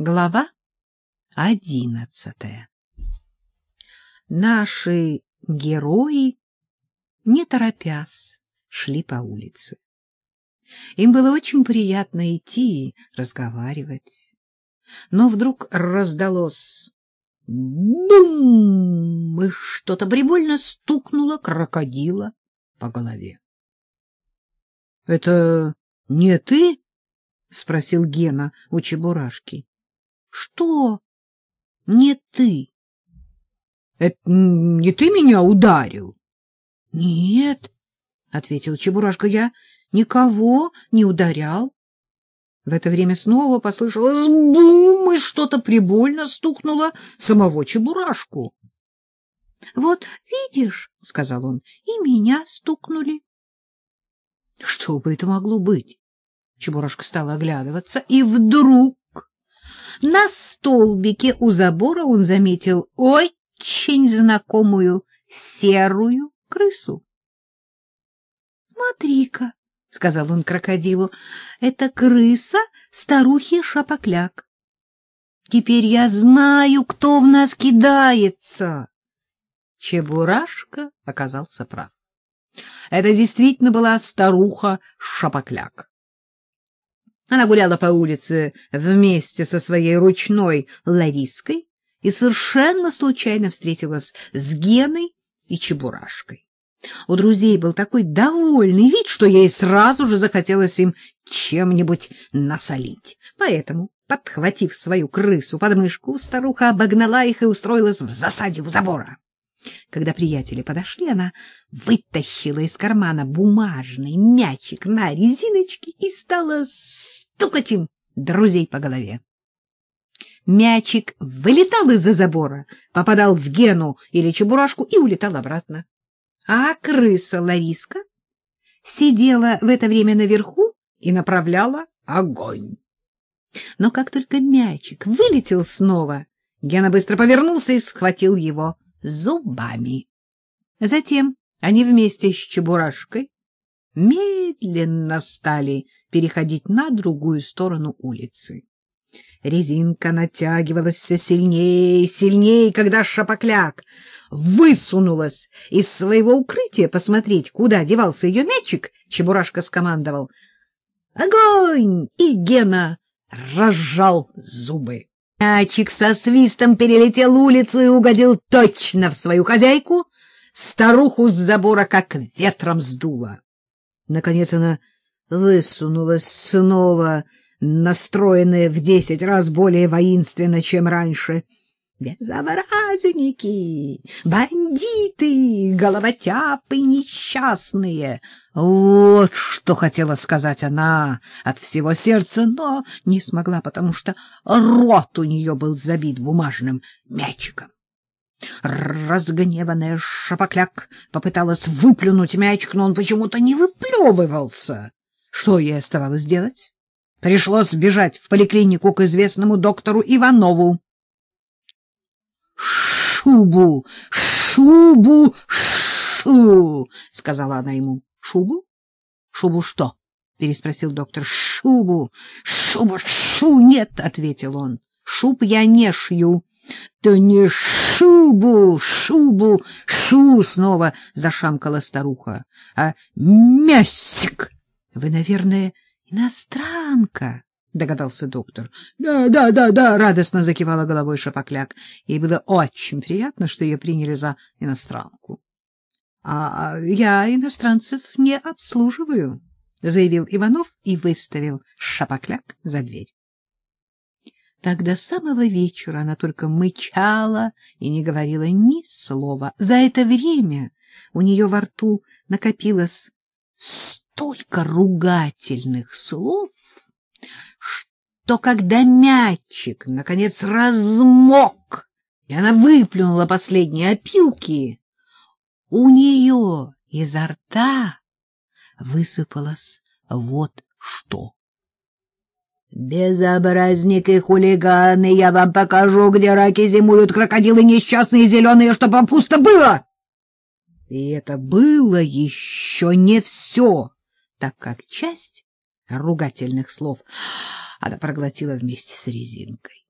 Глава одиннадцатая Наши герои, не торопясь, шли по улице. Им было очень приятно идти и разговаривать. Но вдруг раздалось бум, и что-то прибольно стукнуло крокодила по голове. — Это не ты? — спросил Гена у Чебурашки. — Что? — Не ты. — Это не ты меня ударил? — Нет, — ответил Чебурашка, — я никого не ударял. В это время снова послышалось бум, и что-то прибольно стукнуло самого Чебурашку. — Вот видишь, — сказал он, — и меня стукнули. — Что бы это могло быть? Чебурашка стал оглядываться, и вдруг на столбике у забора он заметил очень знакомую серую крысу. — Смотри-ка, — сказал он крокодилу, — это крыса старухи Шапокляк. Теперь я знаю, кто в нас кидается. Чебурашка оказался прав. Это действительно была старуха Шапокляк. Она гуляла по улице вместе со своей ручной Лариской и совершенно случайно встретилась с Геной и Чебурашкой. У друзей был такой довольный вид, что ей сразу же захотелось им чем-нибудь насолить. Поэтому, подхватив свою крысу под мышку, старуха обогнала их и устроилась в засаде у забора. Когда приятели подошли, она вытащила из кармана бумажный мячик на резиночке и стала стукать им друзей по голове. Мячик вылетал из-за забора, попадал в Гену или Чебурашку и улетал обратно. А крыса Лариска сидела в это время наверху и направляла огонь. Но как только мячик вылетел снова, Гена быстро повернулся и схватил его зубами. Затем они вместе с Чебурашкой медленно стали переходить на другую сторону улицы. Резинка натягивалась все сильнее и сильнее, когда Шапокляк высунулась из своего укрытия посмотреть, куда девался ее мячик, Чебурашка скомандовал «Огонь!» и Гена разжал зубы. Мячик со свистом перелетел улицу и угодил точно в свою хозяйку, старуху с забора как ветром сдуло. Наконец она высунулась снова, настроенная в десять раз более воинственно, чем раньше. Безобразники, бандиты, головотяпы несчастные. Вот что хотела сказать она от всего сердца, но не смогла, потому что рот у нее был забит бумажным мячиком. Разгневанная шапокляк попыталась выплюнуть мячик, но он почему-то не выплевывался. Что ей оставалось делать? Пришлось бежать в поликлинику к известному доктору Иванову. «Шубу! Шубу! Шу!» — сказала она ему. «Шубу? Шубу что?» — переспросил доктор. «Шубу! Шубу! Шу! Нет!» — ответил он. «Шуб я не шью». «То не шубу! Шубу! Шу!» — снова зашамкала старуха. «А мясик! Вы, наверное, иностранка?» — догадался доктор. — Да, да, да, да, — радостно закивала головой Шапокляк. Ей было очень приятно, что ее приняли за иностранку. — А я иностранцев не обслуживаю, — заявил Иванов и выставил Шапокляк за дверь. Так до самого вечера она только мычала и не говорила ни слова. За это время у нее во рту накопилось столько ругательных слов, что когда мячик, наконец, размок, и она выплюнула последние опилки, у нее изо рта высыпалось вот что. «Безобразники и хулиганы, я вам покажу, где раки зимуют, крокодилы несчастные зеленые, чтобы пусто было!» И это было еще не все, так как часть ругательных слов она проглотила вместе с резинкой.